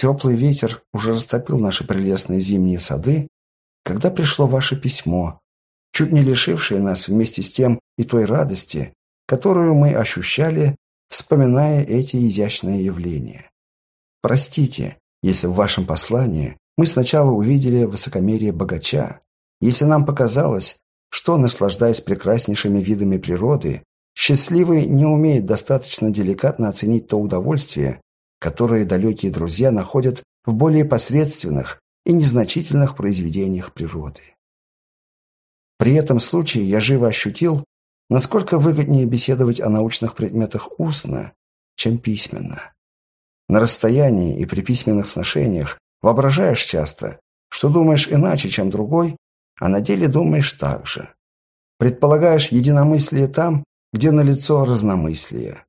Теплый ветер уже растопил наши прелестные зимние сады, когда пришло ваше письмо, чуть не лишившее нас вместе с тем и той радости, которую мы ощущали, вспоминая эти изящные явления. Простите, если в вашем послании мы сначала увидели высокомерие богача, если нам показалось, что, наслаждаясь прекраснейшими видами природы, счастливый не умеет достаточно деликатно оценить то удовольствие, которое далекие друзья находят в более посредственных и незначительных произведениях природы. При этом случае я живо ощутил, насколько выгоднее беседовать о научных предметах устно, чем письменно. На расстоянии и при письменных сношениях воображаешь часто, что думаешь иначе, чем другой, а на деле думаешь так же. Предполагаешь единомыслие там, где налицо разномыслие.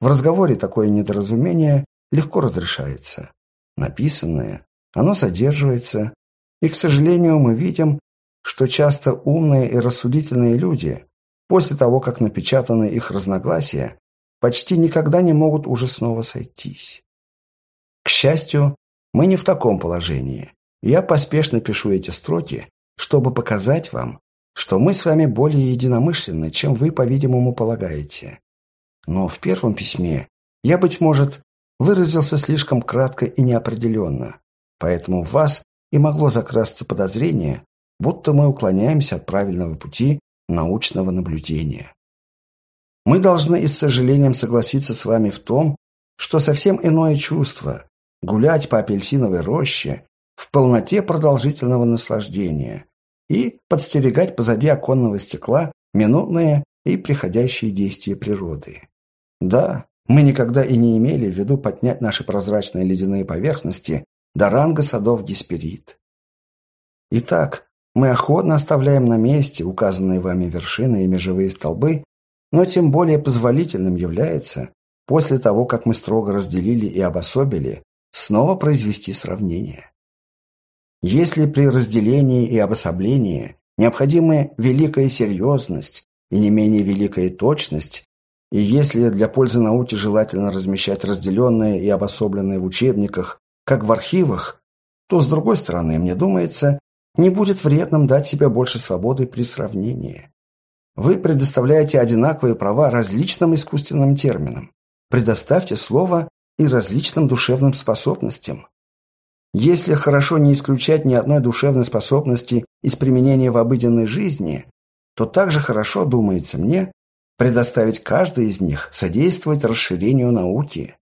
В разговоре такое недоразумение легко разрешается. Написанное, оно содерживается, и, к сожалению, мы видим, что часто умные и рассудительные люди, после того, как напечатаны их разногласия, почти никогда не могут уже снова сойтись. К счастью, мы не в таком положении. Я поспешно пишу эти строки, чтобы показать вам, что мы с вами более единомышленны, чем вы, по-видимому, полагаете. Но в первом письме я, быть может, выразился слишком кратко и неопределенно, поэтому в вас и могло закрасться подозрение, будто мы уклоняемся от правильного пути научного наблюдения. Мы должны и с сожалением согласиться с вами в том, что совсем иное чувство – гулять по апельсиновой роще в полноте продолжительного наслаждения и подстерегать позади оконного стекла минутные и приходящие действия природы. Да, мы никогда и не имели в виду поднять наши прозрачные ледяные поверхности до ранга садов Гесперид. Итак, мы охотно оставляем на месте указанные вами вершины и межевые столбы, но тем более позволительным является, после того, как мы строго разделили и обособили, снова произвести сравнение. Если при разделении и обособлении необходимы великая серьезность и не менее великая точность, и если для пользы науки желательно размещать разделенные и обособленные в учебниках, как в архивах, то, с другой стороны, мне думается, не будет вредным дать себе больше свободы при сравнении. Вы предоставляете одинаковые права различным искусственным терминам. Предоставьте слово и различным душевным способностям. Если хорошо не исключать ни одной душевной способности из применения в обыденной жизни, то также хорошо, думается мне, предоставить каждой из них содействовать расширению науки.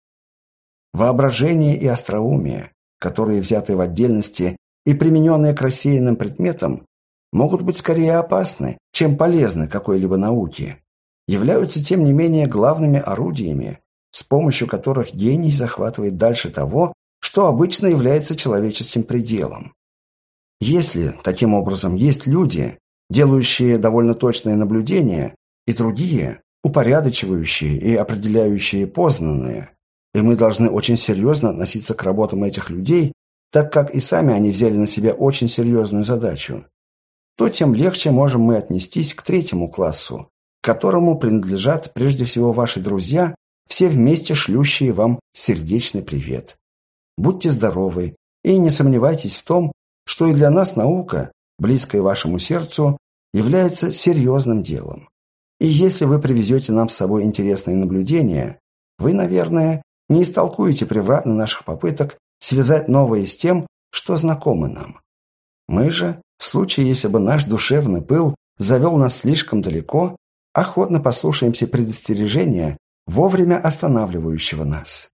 Воображение и остроумие, которые взяты в отдельности и примененные к рассеянным предметам, могут быть скорее опасны, чем полезны какой-либо науке, являются тем не менее главными орудиями, с помощью которых гений захватывает дальше того, что обычно является человеческим пределом. Если, таким образом, есть люди, делающие довольно точные наблюдения, и другие, упорядочивающие и определяющие познанные, и мы должны очень серьезно относиться к работам этих людей, так как и сами они взяли на себя очень серьезную задачу, то тем легче можем мы отнестись к третьему классу, которому принадлежат прежде всего ваши друзья, все вместе шлющие вам сердечный привет. Будьте здоровы и не сомневайтесь в том, что и для нас наука, близкая вашему сердцу, является серьезным делом. И если вы привезете нам с собой интересные наблюдения, вы, наверное, не истолкуете превратно наших попыток связать новое с тем, что знакомо нам. Мы же, в случае, если бы наш душевный пыл завел нас слишком далеко, охотно послушаемся предостережения, вовремя останавливающего нас.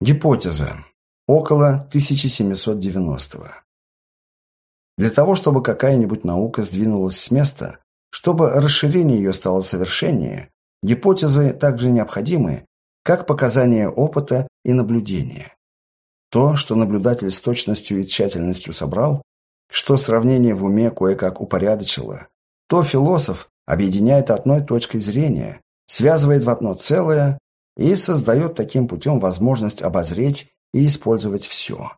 Гипотеза. Около 1790-го. Для того, чтобы какая-нибудь наука сдвинулась с места, чтобы расширение ее стало совершеннее, гипотезы также необходимы, как показания опыта и наблюдения. То, что наблюдатель с точностью и тщательностью собрал, что сравнение в уме кое-как упорядочило, то философ объединяет одной точкой зрения, связывает в одно целое и создает таким путем возможность обозреть и использовать все.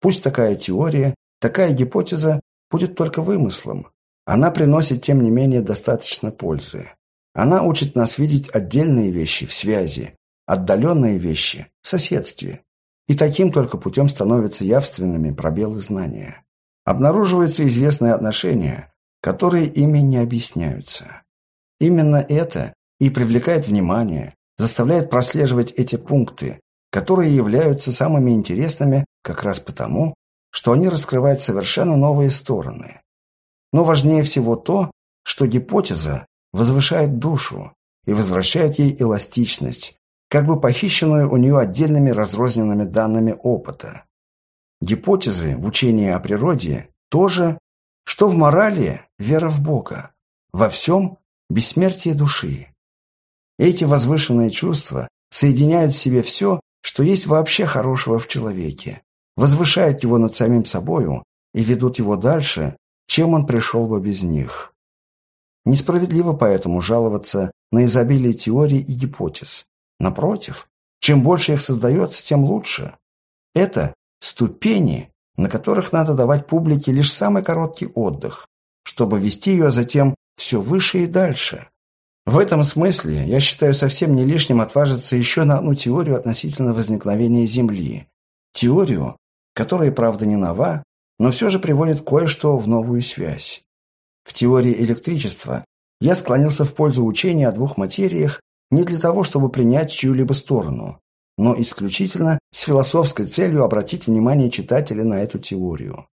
Пусть такая теория, такая гипотеза будет только вымыслом, она приносит, тем не менее, достаточно пользы. Она учит нас видеть отдельные вещи в связи, отдаленные вещи в соседстве. И таким только путем становятся явственными пробелы знания. Обнаруживаются известные отношения, которые ими не объясняются. Именно это и привлекает внимание, заставляет прослеживать эти пункты, которые являются самыми интересными как раз потому, что они раскрывают совершенно новые стороны. Но важнее всего то, что гипотеза возвышает душу и возвращает ей эластичность, как бы похищенную у нее отдельными разрозненными данными опыта. Гипотезы в учении о природе тоже, что в морали – вера в Бога, во всем – бессмертие души. Эти возвышенные чувства соединяют в себе все, что есть вообще хорошего в человеке, возвышают его над самим собою и ведут его дальше, чем он пришел бы без них. Несправедливо поэтому жаловаться на изобилие теорий и гипотез. Напротив, чем больше их создается, тем лучше. Это ступени, на которых надо давать публике лишь самый короткий отдых, чтобы вести ее затем все выше и дальше. В этом смысле я считаю совсем не лишним отважиться еще на одну теорию относительно возникновения Земли. Теорию, которая, правда, не нова, но все же приводит кое-что в новую связь. В теории электричества я склонился в пользу учения о двух материях не для того, чтобы принять чью-либо сторону, но исключительно с философской целью обратить внимание читателя на эту теорию.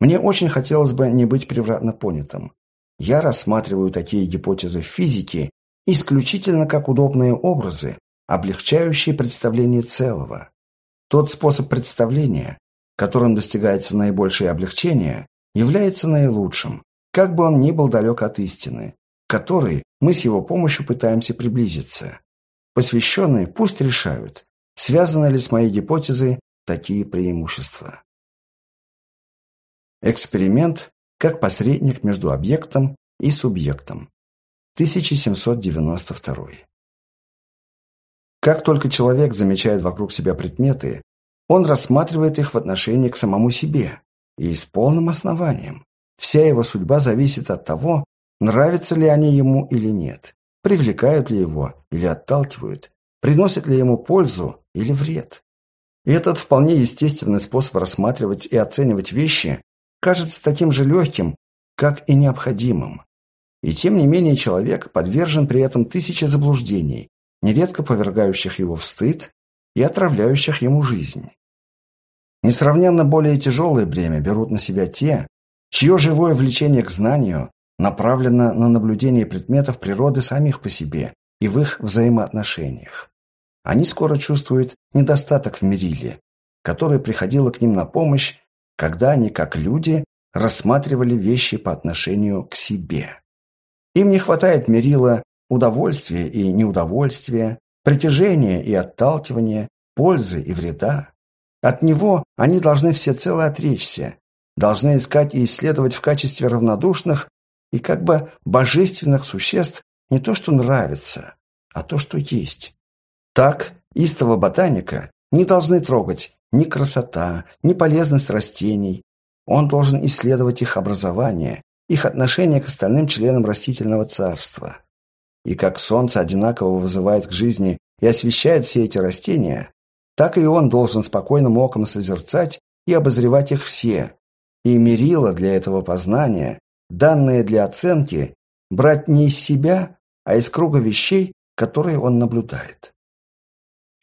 Мне очень хотелось бы не быть превратно понятым. Я рассматриваю такие гипотезы в физике исключительно как удобные образы, облегчающие представление целого. Тот способ представления, которым достигается наибольшее облегчение, является наилучшим, как бы он ни был далек от истины, к которой мы с его помощью пытаемся приблизиться. Посвященные пусть решают, связаны ли с моей гипотезой такие преимущества. Эксперимент как посредник между объектом и субъектом. 1792. Как только человек замечает вокруг себя предметы, он рассматривает их в отношении к самому себе, и с полным основанием. Вся его судьба зависит от того, нравятся ли они ему или нет, привлекают ли его или отталкивают, приносят ли ему пользу или вред. И этот вполне естественный способ рассматривать и оценивать вещи кажется таким же легким, как и необходимым. И тем не менее человек подвержен при этом тысяче заблуждений, нередко повергающих его в стыд и отравляющих ему жизнь. Несравненно более тяжелое бремя берут на себя те, чье живое влечение к знанию направлено на наблюдение предметов природы самих по себе и в их взаимоотношениях. Они скоро чувствуют недостаток в мериле, который приходило к ним на помощь, когда они, как люди, рассматривали вещи по отношению к себе. Им не хватает мерила удовольствия и неудовольствия, притяжения и отталкивания, пользы и вреда. От него они должны всецело отречься, должны искать и исследовать в качестве равнодушных и как бы божественных существ не то, что нравится, а то, что есть. Так, истого ботаника не должны трогать ни красота, ни полезность растений. Он должен исследовать их образование, их отношение к остальным членам растительного царства. И как солнце одинаково вызывает к жизни и освещает все эти растения, так и он должен спокойным оком созерцать и обозревать их все, и мерило для этого познания, данные для оценки, брать не из себя, а из круга вещей, которые он наблюдает.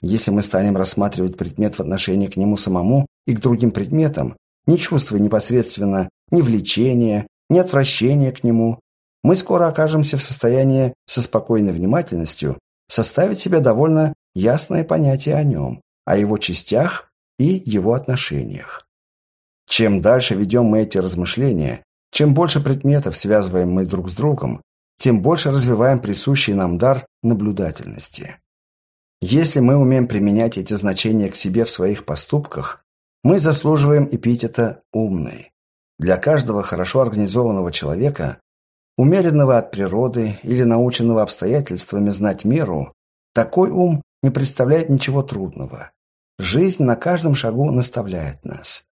Если мы станем рассматривать предмет в отношении к нему самому и к другим предметам, не чувствуя непосредственно ни влечения, ни отвращения к нему, мы скоро окажемся в состоянии со спокойной внимательностью составить себе довольно ясное понятие о нем, о его частях и его отношениях. Чем дальше ведем мы эти размышления, чем больше предметов связываем мы друг с другом, тем больше развиваем присущий нам дар наблюдательности. Если мы умеем применять эти значения к себе в своих поступках, мы заслуживаем эпитета «умный». Для каждого хорошо организованного человека, умеренного от природы или наученного обстоятельствами знать меру, такой ум не представляет ничего трудного. Жизнь на каждом шагу наставляет нас.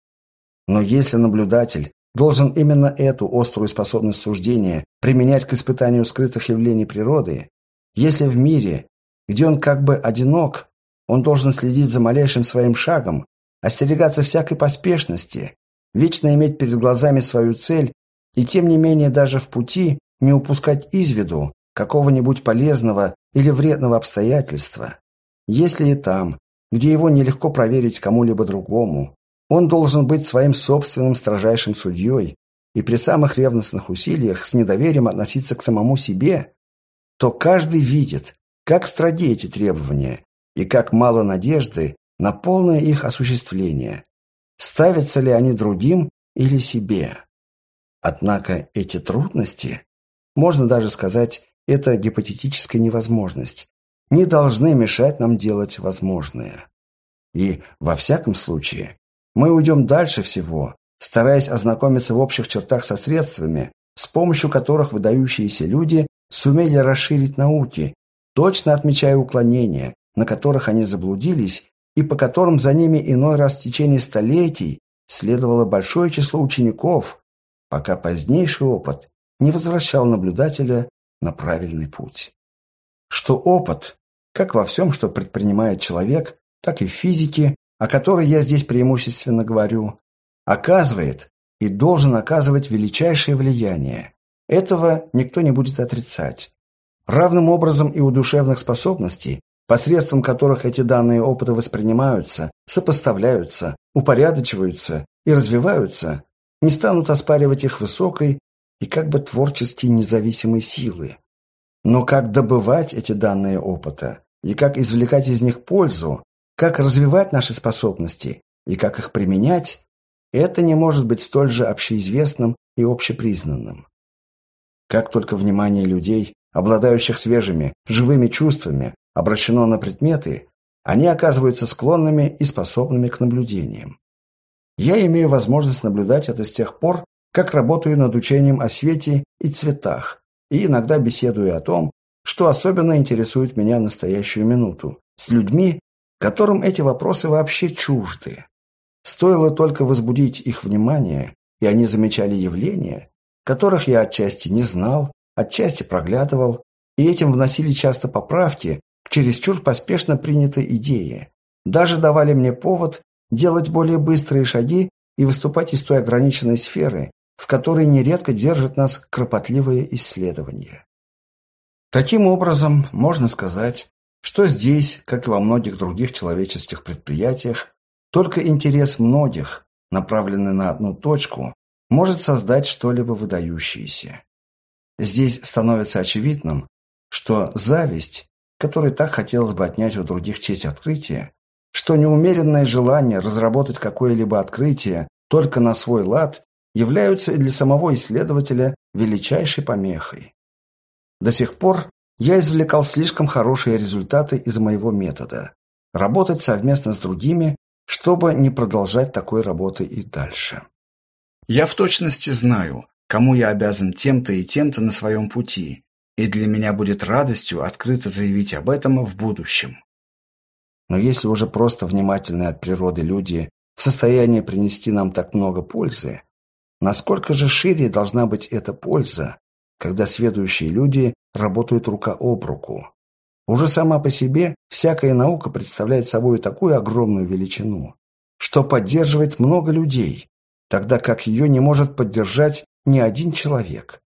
Но если наблюдатель должен именно эту острую способность суждения применять к испытанию скрытых явлений природы, если в мире где он как бы одинок, он должен следить за малейшим своим шагом, остерегаться всякой поспешности, вечно иметь перед глазами свою цель и, тем не менее, даже в пути не упускать из виду какого-нибудь полезного или вредного обстоятельства. Если и там, где его нелегко проверить кому-либо другому, он должен быть своим собственным строжайшим судьей и при самых ревностных усилиях с недоверием относиться к самому себе, то каждый видит, как строги эти требования и как мало надежды на полное их осуществление. Ставятся ли они другим или себе? Однако эти трудности, можно даже сказать, это гипотетическая невозможность, не должны мешать нам делать возможное. И, во всяком случае, мы уйдем дальше всего, стараясь ознакомиться в общих чертах со средствами, с помощью которых выдающиеся люди сумели расширить науки, точно отмечая уклонения, на которых они заблудились и по которым за ними иной раз в течение столетий следовало большое число учеников, пока позднейший опыт не возвращал наблюдателя на правильный путь. Что опыт, как во всем, что предпринимает человек, так и в физике, о которой я здесь преимущественно говорю, оказывает и должен оказывать величайшее влияние. Этого никто не будет отрицать. Равным образом и у душевных способностей, посредством которых эти данные опыта воспринимаются, сопоставляются, упорядочиваются и развиваются, не станут оспаривать их высокой и как бы творчески независимой силы. Но как добывать эти данные опыта и как извлекать из них пользу, как развивать наши способности и как их применять, это не может быть столь же общеизвестным и общепризнанным. Как только внимание людей, обладающих свежими, живыми чувствами, обращено на предметы, они оказываются склонными и способными к наблюдениям. Я имею возможность наблюдать это с тех пор, как работаю над учением о свете и цветах, и иногда беседую о том, что особенно интересует меня в настоящую минуту, с людьми, которым эти вопросы вообще чужды. Стоило только возбудить их внимание, и они замечали явления, которых я отчасти не знал, отчасти проглядывал, и этим вносили часто поправки к чересчур поспешно принятой идее. Даже давали мне повод делать более быстрые шаги и выступать из той ограниченной сферы, в которой нередко держит нас кропотливые исследования. Таким образом, можно сказать, что здесь, как и во многих других человеческих предприятиях, только интерес многих, направленный на одну точку, может создать что-либо выдающееся. Здесь становится очевидным, что зависть, которой так хотелось бы отнять у других честь открытия, что неумеренное желание разработать какое-либо открытие только на свой лад являются для самого исследователя величайшей помехой. До сих пор я извлекал слишком хорошие результаты из моего метода – работать совместно с другими, чтобы не продолжать такой работы и дальше. Я в точности знаю, кому я обязан тем-то и тем-то на своем пути, и для меня будет радостью открыто заявить об этом в будущем. Но если уже просто внимательные от природы люди в состоянии принести нам так много пользы, насколько же шире должна быть эта польза, когда сведущие люди работают рука об руку? Уже сама по себе всякая наука представляет собой такую огромную величину, что поддерживает много людей, тогда как ее не может поддержать ни один человек.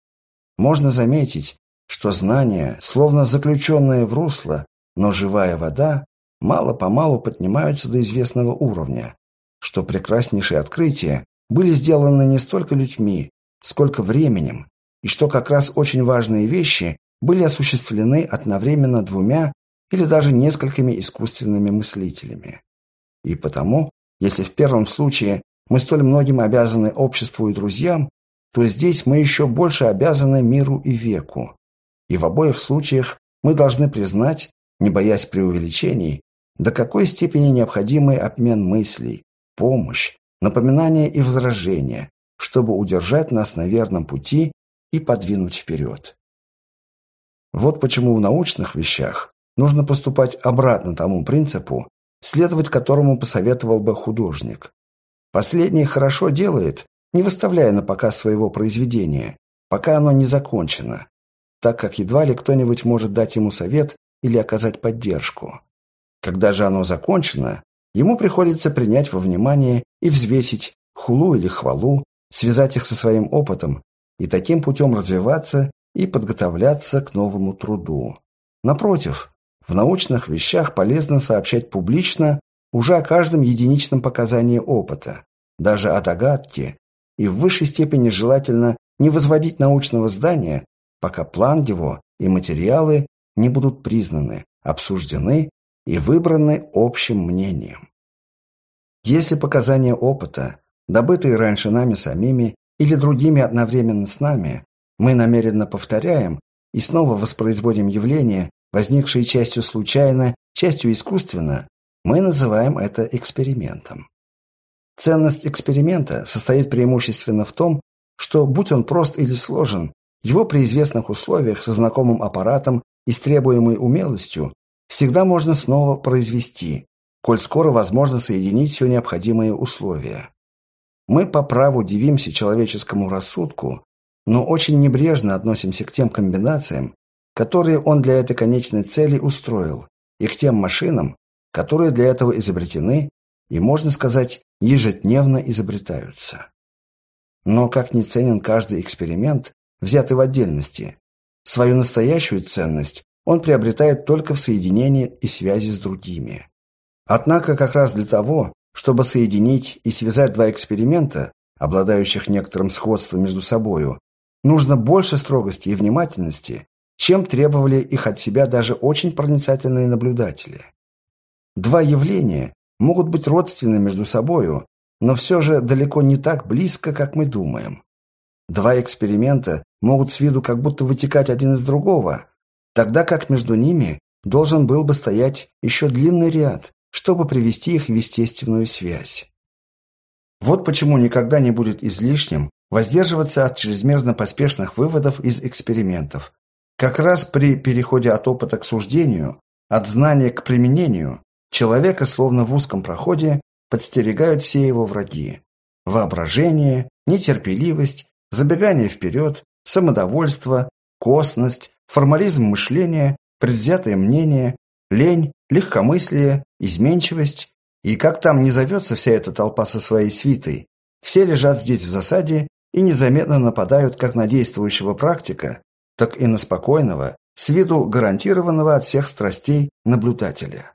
Можно заметить, что знания, словно заключенные в русло, но живая вода, мало-помалу поднимаются до известного уровня, что прекраснейшие открытия были сделаны не столько людьми, сколько временем, и что как раз очень важные вещи были осуществлены одновременно двумя или даже несколькими искусственными мыслителями. И потому, если в первом случае мы столь многим обязаны обществу и друзьям, то здесь мы еще больше обязаны миру и веку. И в обоих случаях мы должны признать, не боясь преувеличений, до какой степени необходимый обмен мыслей, помощь, напоминание и возражения, чтобы удержать нас на верном пути и подвинуть вперед. Вот почему в научных вещах нужно поступать обратно тому принципу, следовать которому посоветовал бы художник. Последний хорошо делает, не выставляя на показ своего произведения, пока оно не закончено, так как едва ли кто-нибудь может дать ему совет или оказать поддержку. Когда же оно закончено, ему приходится принять во внимание и взвесить хулу или хвалу, связать их со своим опытом и таким путем развиваться и подготовляться к новому труду. Напротив, в научных вещах полезно сообщать публично уже о каждом единичном показании опыта, даже о догадке, и в высшей степени желательно не возводить научного здания, пока план его и материалы не будут признаны, обсуждены и выбраны общим мнением. Если показания опыта, добытые раньше нами самими или другими одновременно с нами, мы намеренно повторяем и снова воспроизводим явления, возникшие частью случайно, частью искусственно, мы называем это экспериментом. Ценность эксперимента состоит преимущественно в том, что, будь он прост или сложен, его при известных условиях со знакомым аппаратом и с требуемой умелостью всегда можно снова произвести, коль скоро возможно соединить все необходимые условия. Мы по праву дивимся человеческому рассудку, но очень небрежно относимся к тем комбинациям, которые он для этой конечной цели устроил, и к тем машинам, которые для этого изобретены и, можно сказать, ежедневно изобретаются. Но как не ценен каждый эксперимент, взятый в отдельности, свою настоящую ценность он приобретает только в соединении и связи с другими. Однако как раз для того, чтобы соединить и связать два эксперимента, обладающих некоторым сходством между собою, нужно больше строгости и внимательности, чем требовали их от себя даже очень проницательные наблюдатели. Два явления могут быть родственны между собою, но все же далеко не так близко, как мы думаем. Два эксперимента могут с виду как будто вытекать один из другого, тогда как между ними должен был бы стоять еще длинный ряд, чтобы привести их в естественную связь. Вот почему никогда не будет излишним воздерживаться от чрезмерно поспешных выводов из экспериментов. Как раз при переходе от опыта к суждению, от знания к применению, человека словно в узком проходе подстерегают все его враги. Воображение, нетерпеливость, забегание вперед, самодовольство, косность, формализм мышления, предвзятое мнение, лень, легкомыслие, изменчивость. И как там не зовется вся эта толпа со своей свитой, все лежат здесь в засаде и незаметно нападают как на действующего практика, так и на спокойного, с виду гарантированного от всех страстей наблюдателя.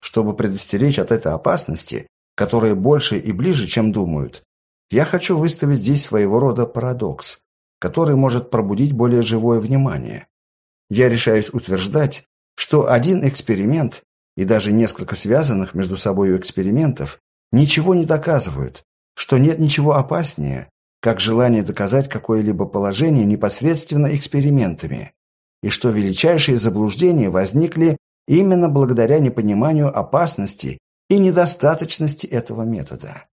Чтобы предостеречь от этой опасности, которая больше и ближе, чем думают, я хочу выставить здесь своего рода парадокс, который может пробудить более живое внимание. Я решаюсь утверждать, что один эксперимент и даже несколько связанных между собой экспериментов ничего не доказывают, что нет ничего опаснее, как желание доказать какое-либо положение непосредственно экспериментами, и что величайшие заблуждения возникли именно благодаря непониманию опасности и недостаточности этого метода.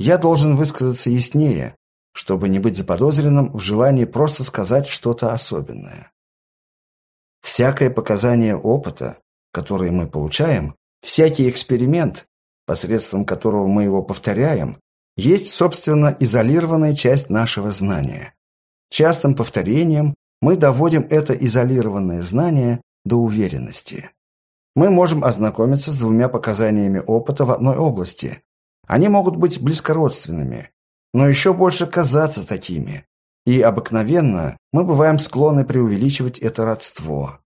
Я должен высказаться яснее, чтобы не быть заподозренным в желании просто сказать что-то особенное. Всякое показание опыта, которое мы получаем, всякий эксперимент, посредством которого мы его повторяем, есть, собственно, изолированная часть нашего знания. Частым повторением мы доводим это изолированное знание до уверенности. Мы можем ознакомиться с двумя показаниями опыта в одной области. Они могут быть близкородственными, но еще больше казаться такими. И обыкновенно мы бываем склонны преувеличивать это родство.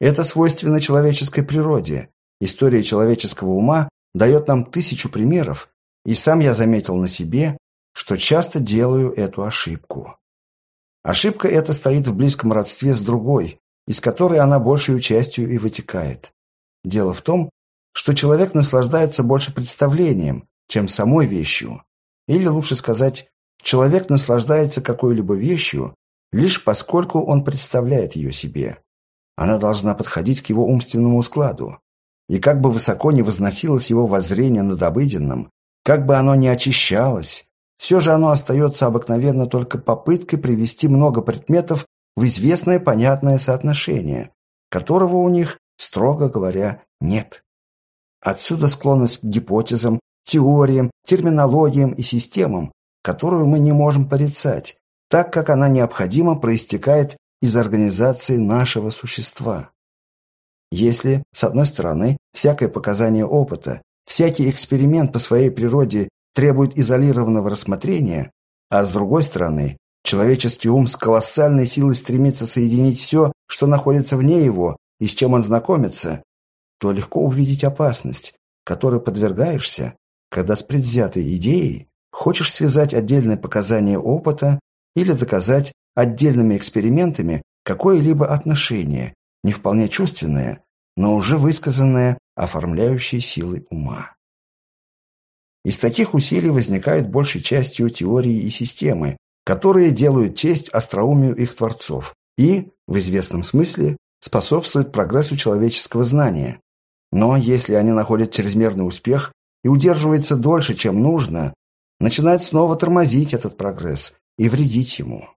Это свойственно человеческой природе. История человеческого ума дает нам тысячу примеров, и сам я заметил на себе, что часто делаю эту ошибку. Ошибка эта стоит в близком родстве с другой, из которой она большей частью и вытекает. Дело в том, что человек наслаждается больше представлением, чем самой вещью. Или лучше сказать, человек наслаждается какой-либо вещью, лишь поскольку он представляет ее себе. Она должна подходить к его умственному складу. И как бы высоко ни возносилось его воззрение над обыденным, как бы оно ни очищалось, все же оно остается обыкновенно только попыткой привести много предметов в известное понятное соотношение, которого у них, строго говоря, нет. Отсюда склонность к гипотезам, теориям, терминологиям и системам, которую мы не можем порицать, так как она необходимо проистекает из организации нашего существа. Если, с одной стороны, всякое показание опыта, всякий эксперимент по своей природе требует изолированного рассмотрения, а с другой стороны, человеческий ум с колоссальной силой стремится соединить все, что находится вне его и с чем он знакомится, то легко увидеть опасность, которой подвергаешься, когда с предвзятой идеей хочешь связать отдельные показания опыта или доказать отдельными экспериментами какое-либо отношение, не вполне чувственное, но уже высказанное, оформляющее силы ума. Из таких усилий возникают большей частью теории и системы, которые делают честь остроумию их творцов и, в известном смысле, способствуют прогрессу человеческого знания. Но если они находят чрезмерный успех и удерживаются дольше, чем нужно, начинают снова тормозить этот прогресс и вредить ему.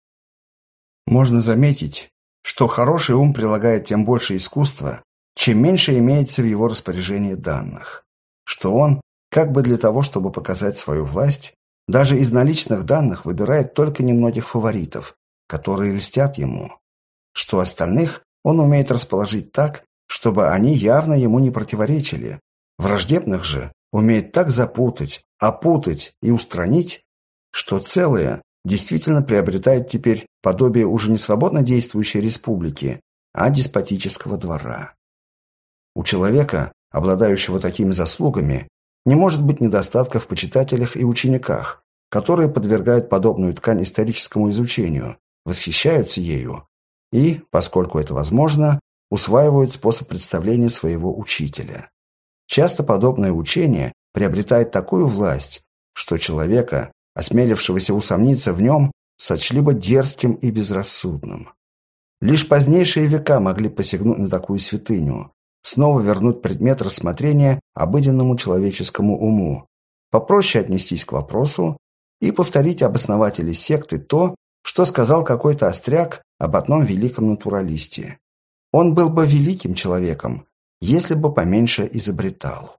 Можно заметить, что хороший ум прилагает тем больше искусства, чем меньше имеется в его распоряжении данных, что он, как бы для того, чтобы показать свою власть, даже из наличных данных выбирает только немногих фаворитов, которые льстят ему, что остальных он умеет расположить так, чтобы они явно ему не противоречили. Враждебных же умеет так запутать, опутать и устранить, что целое действительно приобретает теперь подобие уже не свободно действующей республики, а деспотического двора. У человека, обладающего такими заслугами, не может быть недостатков в почитателях и учениках, которые подвергают подобную ткань историческому изучению, восхищаются ею и, поскольку это возможно, усваивают способ представления своего учителя. Часто подобное учение приобретает такую власть, что человека, осмелившегося усомниться в нем, сочли бы дерзким и безрассудным. Лишь позднейшие века могли посягнуть на такую святыню, снова вернуть предмет рассмотрения обыденному человеческому уму, попроще отнестись к вопросу и повторить об основателе секты то, что сказал какой-то остряк об одном великом натуралисте. Он был бы великим человеком, если бы поменьше изобретал.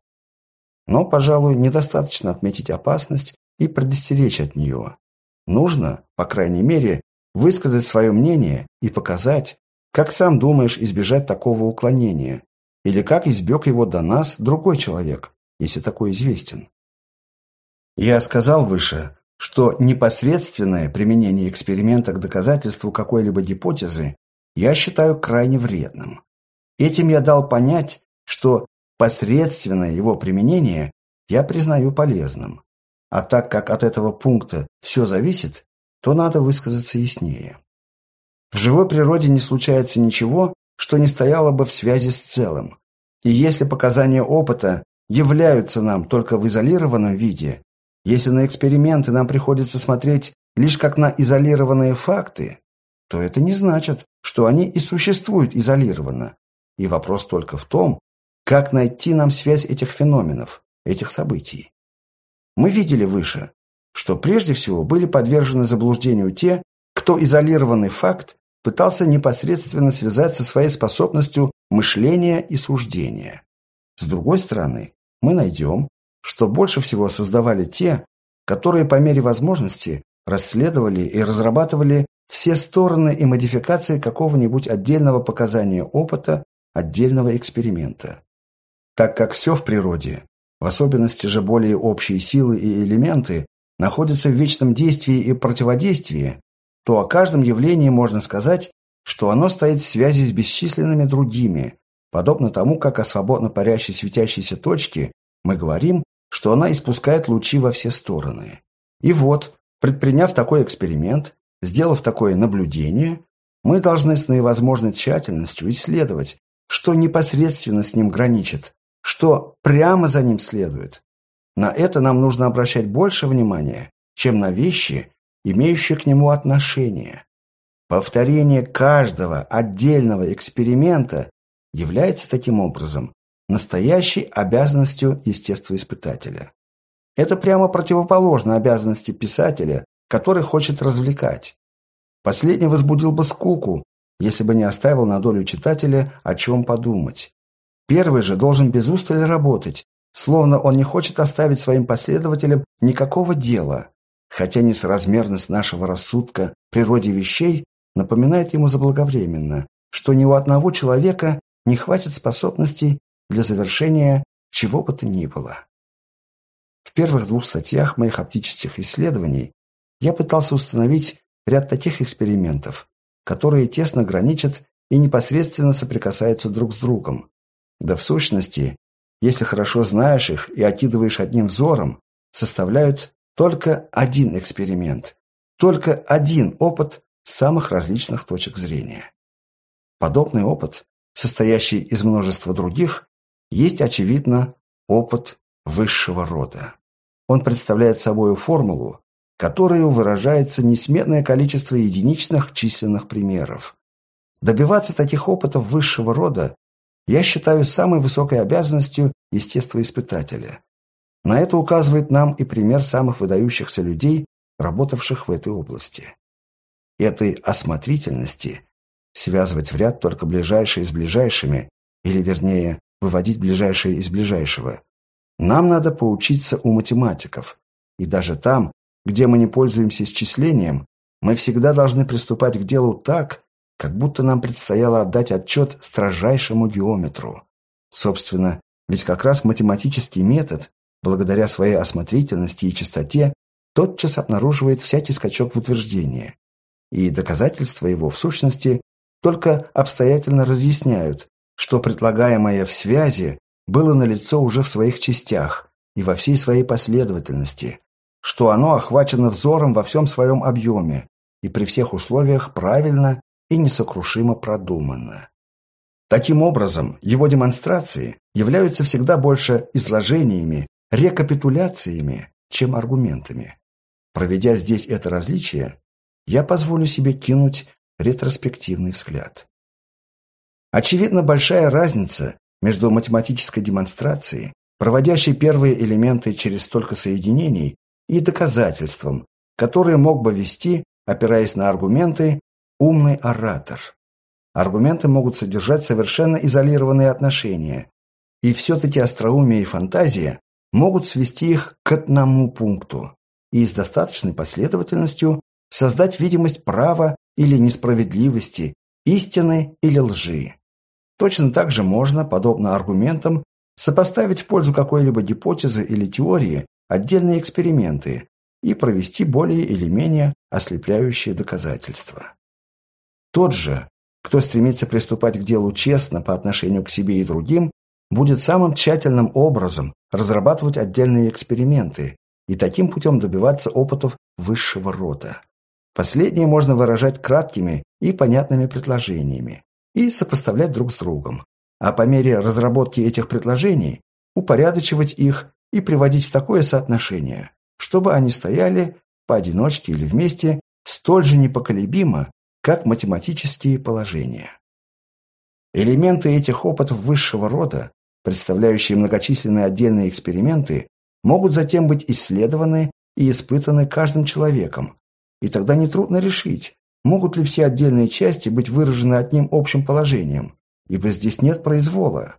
Но, пожалуй, недостаточно отметить опасность и предостеречь от нее. Нужно, по крайней мере, высказать свое мнение и показать, как сам думаешь избежать такого уклонения, или как избег его до нас другой человек, если такой известен. Я сказал выше, что непосредственное применение эксперимента к доказательству какой-либо гипотезы я считаю крайне вредным. Этим я дал понять, что посредственное его применение я признаю полезным. А так как от этого пункта все зависит, то надо высказаться яснее. В живой природе не случается ничего, что не стояло бы в связи с целым. И если показания опыта являются нам только в изолированном виде, если на эксперименты нам приходится смотреть лишь как на изолированные факты, то это не значит, что они и существуют изолированно. И вопрос только в том, как найти нам связь этих феноменов, этих событий. Мы видели выше, что прежде всего были подвержены заблуждению те, кто изолированный факт пытался непосредственно связать со своей способностью мышления и суждения. С другой стороны, мы найдем, что больше всего создавали те, которые по мере возможности расследовали и разрабатывали все стороны и модификации какого-нибудь отдельного показания опыта, отдельного эксперимента. Так как все в природе, в особенности же более общие силы и элементы, находятся в вечном действии и противодействии, то о каждом явлении можно сказать, что оно стоит в связи с бесчисленными другими, подобно тому, как о свободно парящей светящейся точке мы говорим, что она испускает лучи во все стороны. И вот, предприняв такой эксперимент, сделав такое наблюдение, мы должны с наивозможной тщательностью исследовать, что непосредственно с ним граничит, что прямо за ним следует. На это нам нужно обращать больше внимания, чем на вещи, имеющие к нему отношение. Повторение каждого отдельного эксперимента является таким образом настоящей обязанностью естествоиспытателя. Это прямо противоположно обязанности писателя, который хочет развлекать. Последний возбудил бы скуку, если бы не оставил на долю читателя о чем подумать. Первый же должен без устали работать, словно он не хочет оставить своим последователям никакого дела, хотя несоразмерность нашего рассудка природе вещей напоминает ему заблаговременно, что ни у одного человека не хватит способностей для завершения чего бы то ни было. В первых двух статьях моих оптических исследований я пытался установить ряд таких экспериментов, которые тесно граничат и непосредственно соприкасаются друг с другом. Да в сущности, если хорошо знаешь их и окидываешь одним взором, составляют только один эксперимент, только один опыт с самых различных точек зрения. Подобный опыт, состоящий из множества других, есть, очевидно, опыт высшего рода. Он представляет собой формулу, которой выражается несметное количество единичных численных примеров. Добиваться таких опытов высшего рода я считаю самой высокой обязанностью естествоиспытателя. На это указывает нам и пример самых выдающихся людей, работавших в этой области. Этой осмотрительности связывать в ряд только ближайшие с ближайшими, или, вернее, выводить ближайшее из ближайшего. Нам надо поучиться у математиков. И даже там, где мы не пользуемся исчислением, мы всегда должны приступать к делу так, как будто нам предстояло отдать отчет строжайшему геометру. Собственно, ведь как раз математический метод, благодаря своей осмотрительности и чистоте, тотчас обнаруживает всякий скачок в утверждении. И доказательства его, в сущности, только обстоятельно разъясняют, что предлагаемое в связи было налицо уже в своих частях и во всей своей последовательности, что оно охвачено взором во всем своем объеме и при всех условиях правильно и несокрушимо продуманно. Таким образом, его демонстрации являются всегда больше изложениями, рекапитуляциями, чем аргументами. Проведя здесь это различие, я позволю себе кинуть ретроспективный взгляд. Очевидно, большая разница между математической демонстрацией, проводящей первые элементы через столько соединений, и доказательством, которое мог бы вести, опираясь на аргументы, умный оратор. Аргументы могут содержать совершенно изолированные отношения, и все-таки остроумие и фантазия могут свести их к одному пункту и с достаточной последовательностью создать видимость права или несправедливости, истины или лжи. Точно так же можно, подобно аргументам, сопоставить в пользу какой-либо гипотезы или теории отдельные эксперименты и провести более или менее ослепляющие доказательства. Тот же, кто стремится приступать к делу честно по отношению к себе и другим, будет самым тщательным образом разрабатывать отдельные эксперименты и таким путем добиваться опытов высшего рода. Последние можно выражать краткими и понятными предложениями, и сопоставлять друг с другом. А по мере разработки этих предложений упорядочивать их и приводить в такое соотношение, чтобы они стояли поодиночке или вместе столь же непоколебимо, как математические положения. Элементы этих опытов высшего рода, представляющие многочисленные отдельные эксперименты, могут затем быть исследованы и испытаны каждым человеком, и тогда нетрудно решить, Могут ли все отдельные части быть выражены одним общим положением? Ибо здесь нет произвола.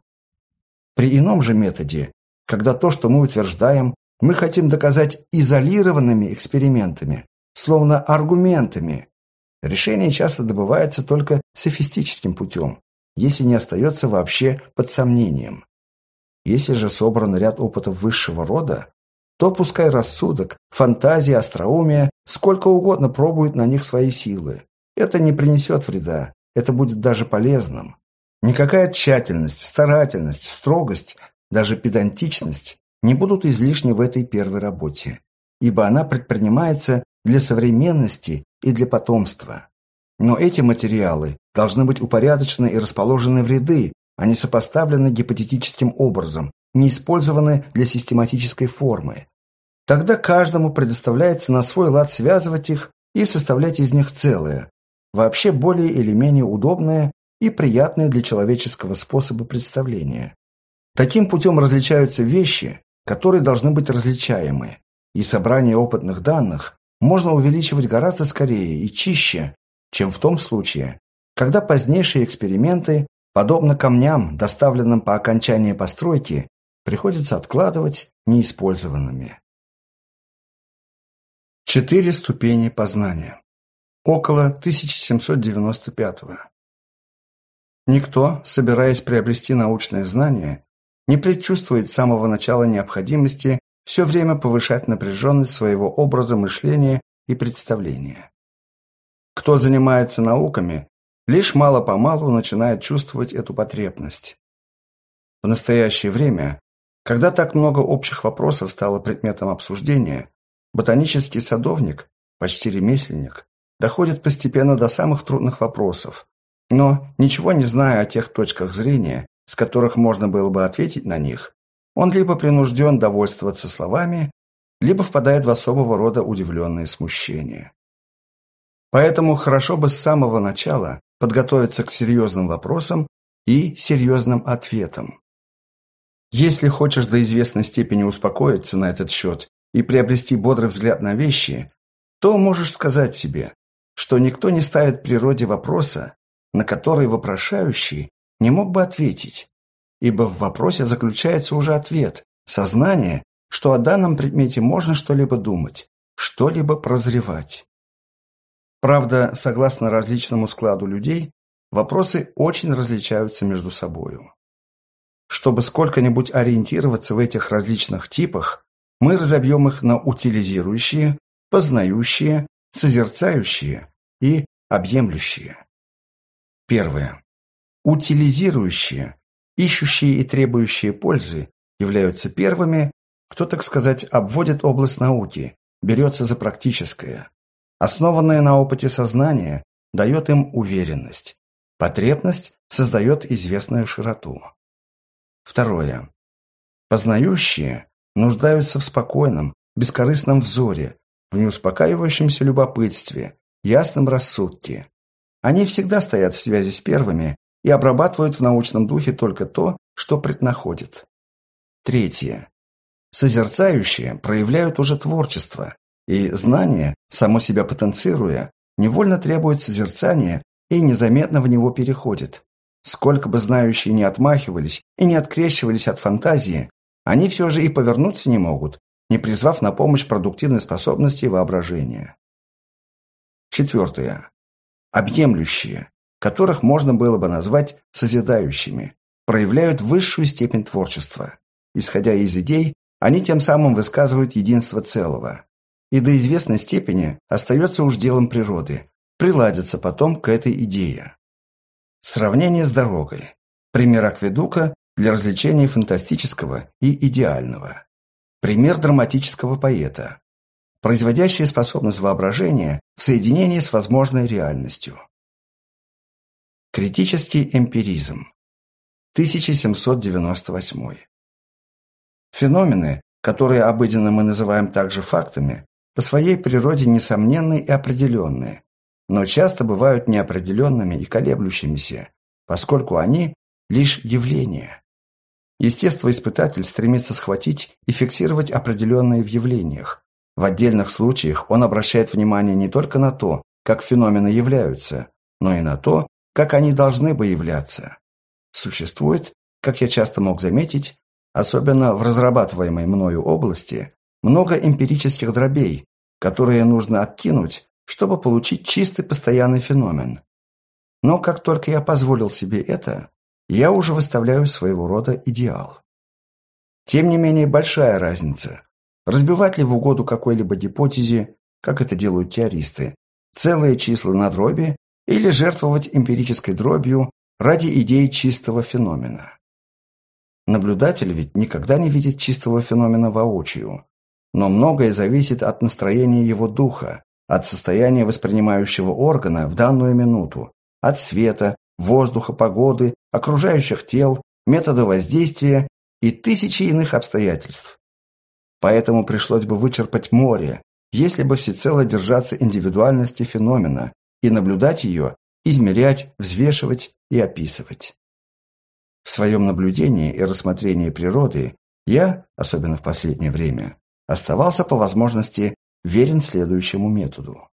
При ином же методе, когда то, что мы утверждаем, мы хотим доказать изолированными экспериментами, словно аргументами, решение часто добывается только софистическим путем, если не остается вообще под сомнением. Если же собран ряд опытов высшего рода, то пускай рассудок, фантазия, остроумие сколько угодно пробуют на них свои силы. Это не принесет вреда, это будет даже полезным. Никакая тщательность, старательность, строгость, даже педантичность не будут излишни в этой первой работе, ибо она предпринимается для современности и для потомства. Но эти материалы должны быть упорядочены и расположены в ряды, а не сопоставлены гипотетическим образом, не использованы для систематической формы. Тогда каждому предоставляется на свой лад связывать их и составлять из них целое, вообще более или менее удобное и приятное для человеческого способа представления. Таким путем различаются вещи, которые должны быть различаемы, и собрание опытных данных можно увеличивать гораздо скорее и чище, чем в том случае, когда позднейшие эксперименты, подобно камням, доставленным по окончании постройки, приходится откладывать неиспользованными. Четыре ступени познания. Около 1795 -го. Никто, собираясь приобрести научное знание, не предчувствует с самого начала необходимости все время повышать напряженность своего образа мышления и представления. Кто занимается науками, лишь мало-помалу начинает чувствовать эту потребность. В настоящее время, когда так много общих вопросов стало предметом обсуждения, ботанический садовник, почти ремесленник, доходит постепенно до самых трудных вопросов, но, ничего не зная о тех точках зрения, с которых можно было бы ответить на них, он либо принужден довольствоваться словами, либо впадает в особого рода удивленное смущение. Поэтому хорошо бы с самого начала подготовиться к серьезным вопросам и серьезным ответам. Если хочешь до известной степени успокоиться на этот счет и приобрести бодрый взгляд на вещи, то можешь сказать себе, что никто не ставит природе вопроса, на который вопрошающий не мог бы ответить, ибо в вопросе заключается уже ответ, сознание, что о данном предмете можно что-либо думать, что-либо прозревать. Правда, согласно различному складу людей, вопросы очень различаются между собою. Чтобы сколько-нибудь ориентироваться в этих различных типах, мы разобьем их на утилизирующие, познающие, созерцающие и объемлющие. Первое. Утилизирующие, ищущие и требующие пользы являются первыми, кто, так сказать, обводит область науки, берется за практическое. Основанное на опыте сознание дает им уверенность. Потребность создает известную широту. Второе. Познающие нуждаются в спокойном, бескорыстном взоре, в неуспокаивающемся любопытстве, ясном рассудке. Они всегда стоят в связи с первыми и обрабатывают в научном духе только то, что преднаходит. Третье. Созерцающие проявляют уже творчество, и знание, само себя потенцируя, невольно требует созерцания и незаметно в него переходит. Сколько бы знающие не отмахивались и не открещивались от фантазии, они все же и повернуться не могут, не призвав на помощь продуктивной способности воображения. Четвертое объемлющие, которых можно было бы назвать созидающими, проявляют высшую степень творчества. Исходя из идей, они тем самым высказывают единство целого. И до известной степени остается уж делом природы, приладится потом к этой идее. Сравнение с дорогой. Пример акведука для развлечения фантастического и идеального. Пример драматического поэта производящая способность воображения в соединении с возможной реальностью. Критический эмпиризм. 1798. Феномены, которые обыденно мы называем также фактами, по своей природе несомненны и определенные, но часто бывают неопределенными и колеблющимися, поскольку они – лишь явления. Естествоиспытатель стремится схватить и фиксировать определенные в явлениях, в отдельных случаях он обращает внимание не только на то, как феномены являются, но и на то, как они должны бы являться. Существует, как я часто мог заметить, особенно в разрабатываемой мною области, много эмпирических дробей, которые нужно откинуть, чтобы получить чистый постоянный феномен. Но как только я позволил себе это, я уже выставляю своего рода идеал. Тем не менее, большая разница Разбивать ли в угоду какой-либо гипотезе, как это делают теористы, целые числа на дроби или жертвовать эмпирической дробью ради идеи чистого феномена. Наблюдатель ведь никогда не видит чистого феномена воочию, но многое зависит от настроения его духа, от состояния воспринимающего органа в данную минуту, от света, воздуха, погоды, окружающих тел, метода воздействия и тысячи иных обстоятельств. Поэтому пришлось бы вычерпать море, если бы всецело держаться индивидуальности феномена и наблюдать ее, измерять, взвешивать и описывать. В своем наблюдении и рассмотрении природы я, особенно в последнее время, оставался по возможности верен следующему методу.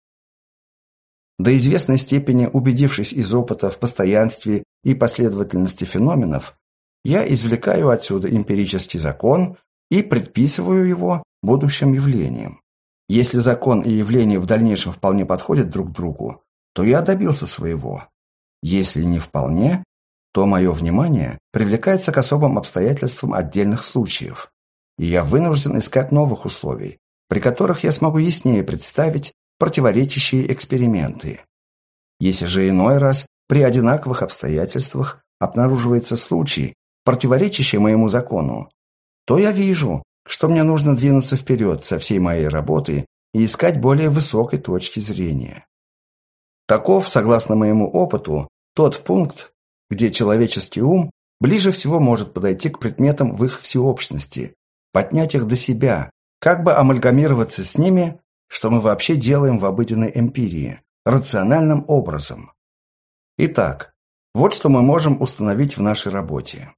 До известной степени убедившись из опыта в постоянстве и последовательности феноменов, я извлекаю отсюда эмпирический закон, и предписываю его будущим явлениям. Если закон и явление в дальнейшем вполне подходят друг другу, то я добился своего. Если не вполне, то мое внимание привлекается к особым обстоятельствам отдельных случаев, и я вынужден искать новых условий, при которых я смогу яснее представить противоречащие эксперименты. Если же иной раз при одинаковых обстоятельствах обнаруживается случай, противоречащий моему закону, то я вижу, что мне нужно двинуться вперед со всей моей работы и искать более высокой точки зрения. Таков, согласно моему опыту, тот пункт, где человеческий ум ближе всего может подойти к предметам в их всеобщности, поднять их до себя, как бы амальгамироваться с ними, что мы вообще делаем в обыденной эмпирии, рациональным образом. Итак, вот что мы можем установить в нашей работе.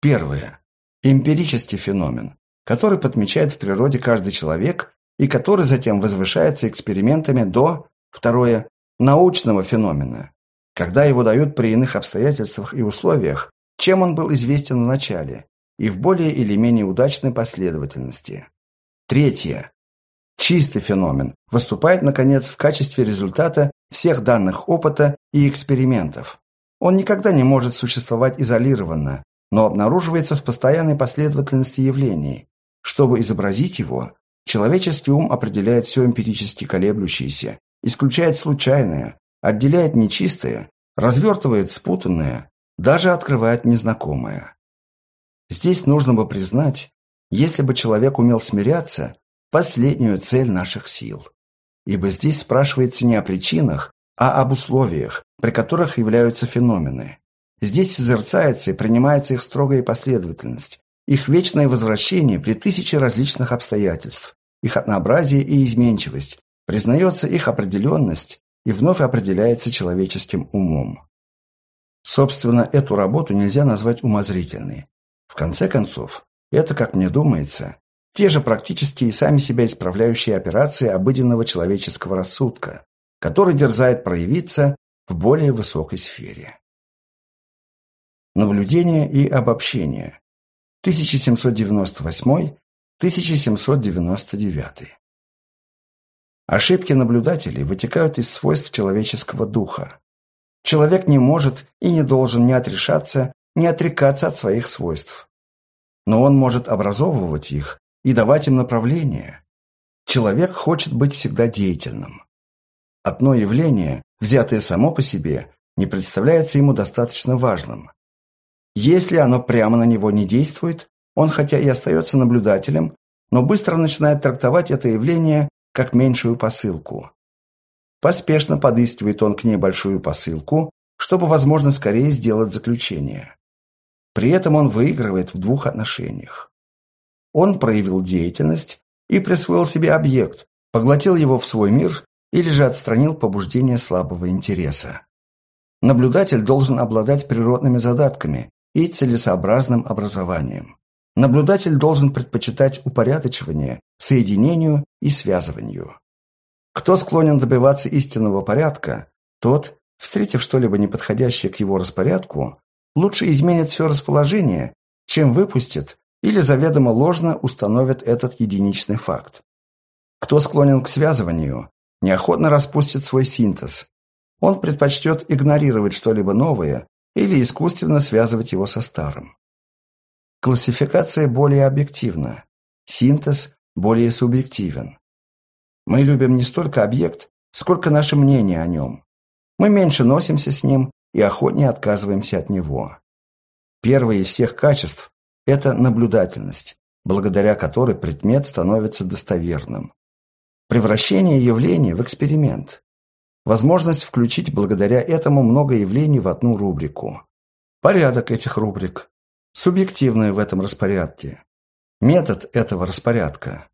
Первое. Эмпирический феномен, который подмечает в природе каждый человек и который затем возвышается экспериментами до, второе, научного феномена, когда его дают при иных обстоятельствах и условиях, чем он был известен в начале, и в более или менее удачной последовательности. Третье. Чистый феномен выступает, наконец, в качестве результата всех данных опыта и экспериментов. Он никогда не может существовать изолированно, но обнаруживается в постоянной последовательности явлений. Чтобы изобразить его, человеческий ум определяет все эмпирически колеблющееся, исключает случайное, отделяет нечистое, развертывает спутанное, даже открывает незнакомое. Здесь нужно бы признать, если бы человек умел смиряться, последнюю цель наших сил. Ибо здесь спрашивается не о причинах, а об условиях, при которых являются феномены. Здесь созерцается и принимается их строгая последовательность, их вечное возвращение при тысяче различных обстоятельств, их однообразие и изменчивость, признается их определенность и вновь определяется человеческим умом. Собственно, эту работу нельзя назвать умозрительной. В конце концов, это, как мне думается, те же практически и сами себя исправляющие операции обыденного человеческого рассудка, который дерзает проявиться в более высокой сфере. Наблюдение и обобщение. 1798-1799. Ошибки наблюдателей вытекают из свойств человеческого духа. Человек не может и не должен ни отрешаться, ни отрекаться от своих свойств. Но он может образовывать их и давать им направление. Человек хочет быть всегда деятельным. Одно явление, взятое само по себе, не представляется ему достаточно важным. Если оно прямо на него не действует, он хотя и остается наблюдателем, но быстро начинает трактовать это явление как меньшую посылку. Поспешно подыскивает он к ней большую посылку, чтобы, возможно, скорее сделать заключение. При этом он выигрывает в двух отношениях. Он проявил деятельность и присвоил себе объект, поглотил его в свой мир или же отстранил побуждение слабого интереса. Наблюдатель должен обладать природными задатками и целесообразным образованием. Наблюдатель должен предпочитать упорядочивание, соединению и связыванию. Кто склонен добиваться истинного порядка, тот, встретив что-либо неподходящее к его распорядку, лучше изменит все расположение, чем выпустит или заведомо ложно установит этот единичный факт. Кто склонен к связыванию, неохотно распустит свой синтез. Он предпочтет игнорировать что-либо новое или искусственно связывать его со старым. Классификация более объективна, синтез более субъективен. Мы любим не столько объект, сколько наше мнение о нем. Мы меньше носимся с ним и охотнее отказываемся от него. Первое из всех качеств – это наблюдательность, благодаря которой предмет становится достоверным. Превращение явления в эксперимент. Возможность включить благодаря этому много явлений в одну рубрику. Порядок этих рубрик. Субъективное в этом распорядке. Метод этого распорядка.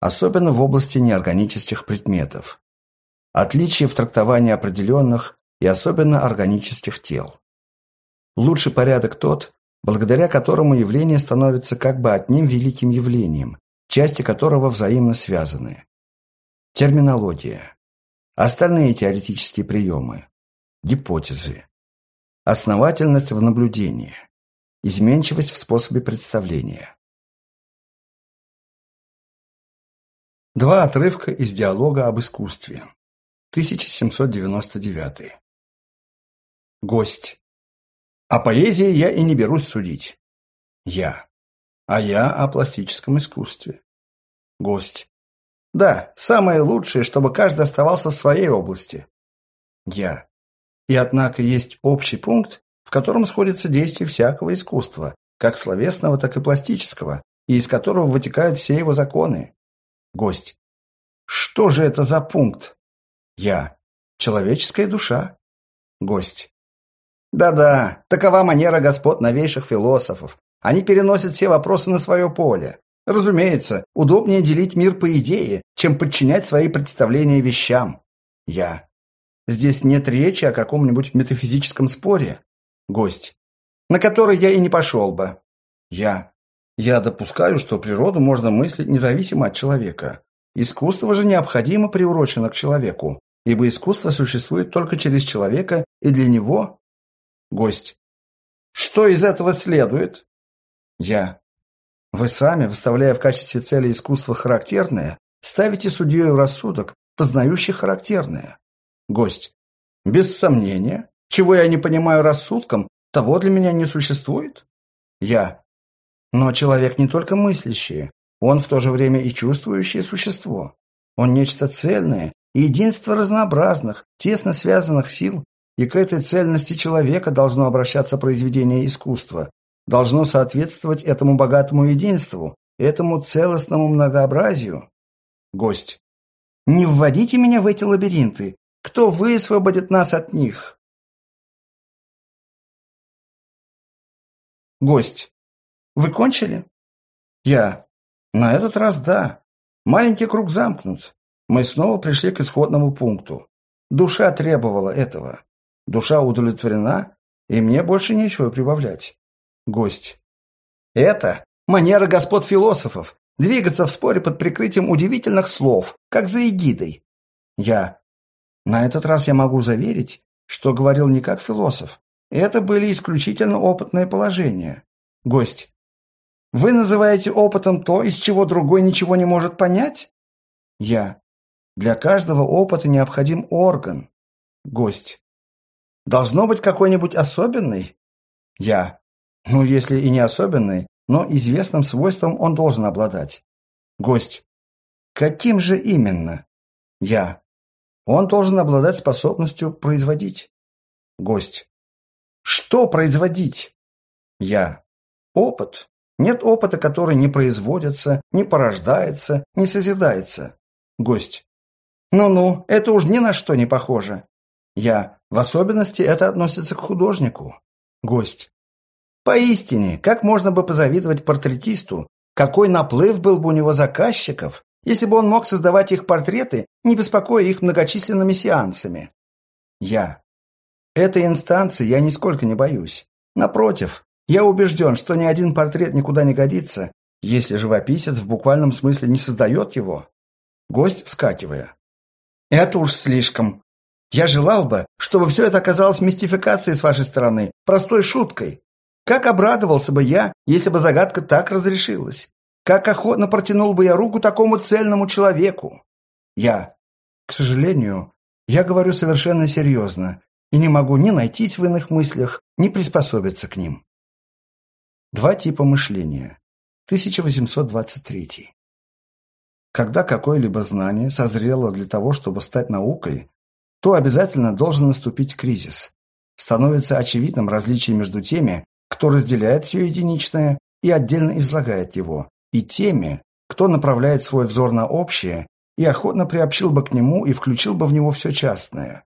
Особенно в области неорганических предметов. Отличие в трактовании определенных и особенно органических тел. Лучший порядок тот, благодаря которому явление становится как бы одним великим явлением, части которого взаимно связаны. Терминология. Остальные теоретические приемы. Гипотезы. Основательность в наблюдении. Изменчивость в способе представления. Два отрывка из диалога об искусстве. 1799. Гость. О поэзии я и не берусь судить. Я. А я о пластическом искусстве. Гость. Да, самое лучшее, чтобы каждый оставался в своей области. Я. И однако есть общий пункт, котором сходятся действия всякого искусства, как словесного, так и пластического, и из которого вытекают все его законы. Гость. Что же это за пункт? Я. Человеческая душа. Гость. Да-да, такова манера господ новейших философов. Они переносят все вопросы на свое поле. Разумеется, удобнее делить мир по идее, чем подчинять свои представления вещам. Я. Здесь нет речи о каком-нибудь метафизическом споре. Гость. На который я и не пошел бы. Я. Я допускаю, что природу можно мыслить независимо от человека. Искусство же необходимо приурочено к человеку, ибо искусство существует только через человека и для него. Гость. Что из этого следует? Я. Вы сами, выставляя в качестве цели искусства характерное, ставите судьей рассудок, познающий характерное. Гость. Без сомнения. Чего я не понимаю рассудком, того для меня не существует. Я. Но человек не только мыслящий, он в то же время и чувствующее существо. Он нечто цельное, единство разнообразных, тесно связанных сил, и к этой цельности человека должно обращаться произведение искусства, должно соответствовать этому богатому единству, этому целостному многообразию. Гость. Не вводите меня в эти лабиринты. Кто высвободит нас от них? Гость. Вы кончили? Я. На этот раз да. Маленький круг замкнут. Мы снова пришли к исходному пункту. Душа требовала этого. Душа удовлетворена, и мне больше нечего прибавлять. Гость. Это манера господ философов. Двигаться в споре под прикрытием удивительных слов, как за эгидой. Я. На этот раз я могу заверить, что говорил не как философ. Это были исключительно опытные положения. Гость. Вы называете опытом то, из чего другой ничего не может понять? Я. Для каждого опыта необходим орган. Гость. Должно быть какой-нибудь особенный? Я. Ну, если и не особенный, но известным свойством он должен обладать. Гость. Каким же именно? Я. Он должен обладать способностью производить. Гость. Что производить? Я. Опыт. Нет опыта, который не производится, не порождается, не созидается. Гость. Ну-ну, это уж ни на что не похоже. Я. В особенности это относится к художнику. Гость. Поистине, как можно бы позавидовать портретисту, какой наплыв был бы у него заказчиков, если бы он мог создавать их портреты, не беспокоя их многочисленными сеансами. Я. Этой инстанции я нисколько не боюсь. Напротив, я убежден, что ни один портрет никуда не годится, если живописец в буквальном смысле не создает его. Гость, вскакивая. Это уж слишком. Я желал бы, чтобы все это оказалось мистификацией с вашей стороны, простой шуткой. Как обрадовался бы я, если бы загадка так разрешилась. Как охотно протянул бы я руку такому цельному человеку. Я. К сожалению, я говорю совершенно серьезно и не могу ни найтись в иных мыслях, ни приспособиться к ним. Два типа мышления. 1823. Когда какое-либо знание созрело для того, чтобы стать наукой, то обязательно должен наступить кризис. Становится очевидным различие между теми, кто разделяет все единичное и отдельно излагает его, и теми, кто направляет свой взор на общее и охотно приобщил бы к нему и включил бы в него все частное.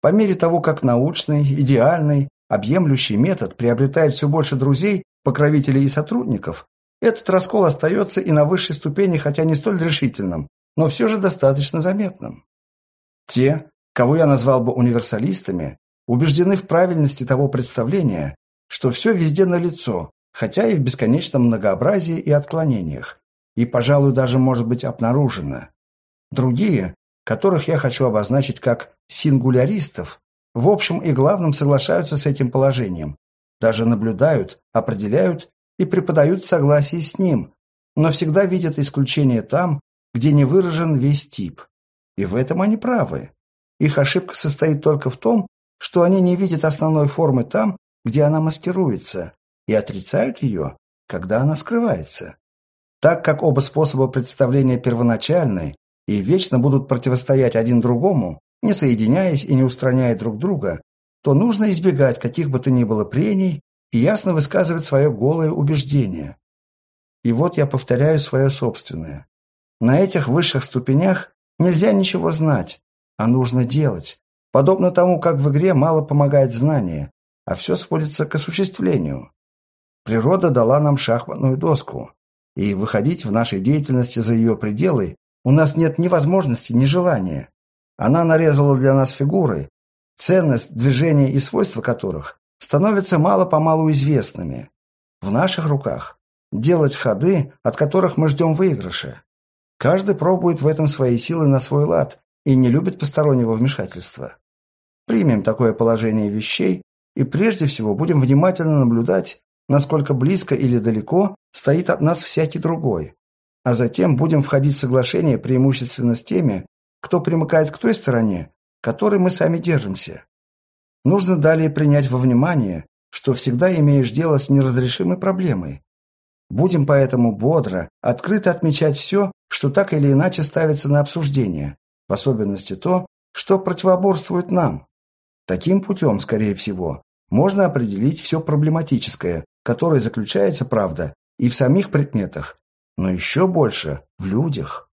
По мере того, как научный, идеальный, объемлющий метод приобретает все больше друзей, покровителей и сотрудников, этот раскол остается и на высшей ступени, хотя не столь решительным, но все же достаточно заметным. Те, кого я назвал бы универсалистами, убеждены в правильности того представления, что все везде налицо, хотя и в бесконечном многообразии и отклонениях, и, пожалуй, даже может быть обнаружено. Другие, которых я хочу обозначить как сингуляристов, в общем и главном соглашаются с этим положением, даже наблюдают, определяют и преподают в согласии с ним, но всегда видят исключение там, где не выражен весь тип. И в этом они правы. Их ошибка состоит только в том, что они не видят основной формы там, где она маскируется, и отрицают ее, когда она скрывается. Так как оба способа представления первоначальны и вечно будут противостоять один другому, не соединяясь и не устраняя друг друга, то нужно избегать каких бы то ни было прений и ясно высказывать свое голое убеждение. И вот я повторяю свое собственное. На этих высших ступенях нельзя ничего знать, а нужно делать, подобно тому, как в игре мало помогает знание, а все сводится к осуществлению. Природа дала нам шахматную доску, и выходить в нашей деятельности за ее пределы у нас нет ни возможности, ни желания. Она нарезала для нас фигуры, ценность движения и свойства которых становятся мало-помалу известными. В наших руках делать ходы, от которых мы ждем выигрыша. Каждый пробует в этом свои силы на свой лад и не любит постороннего вмешательства. Примем такое положение вещей и прежде всего будем внимательно наблюдать, насколько близко или далеко стоит от нас всякий другой, а затем будем входить в соглашение преимущественно с теми, кто примыкает к той стороне, которой мы сами держимся. Нужно далее принять во внимание, что всегда имеешь дело с неразрешимой проблемой. Будем поэтому бодро, открыто отмечать все, что так или иначе ставится на обсуждение, в особенности то, что противоборствует нам. Таким путем, скорее всего, можно определить все проблематическое, которое заключается, правда, и в самих предметах, но еще больше в людях.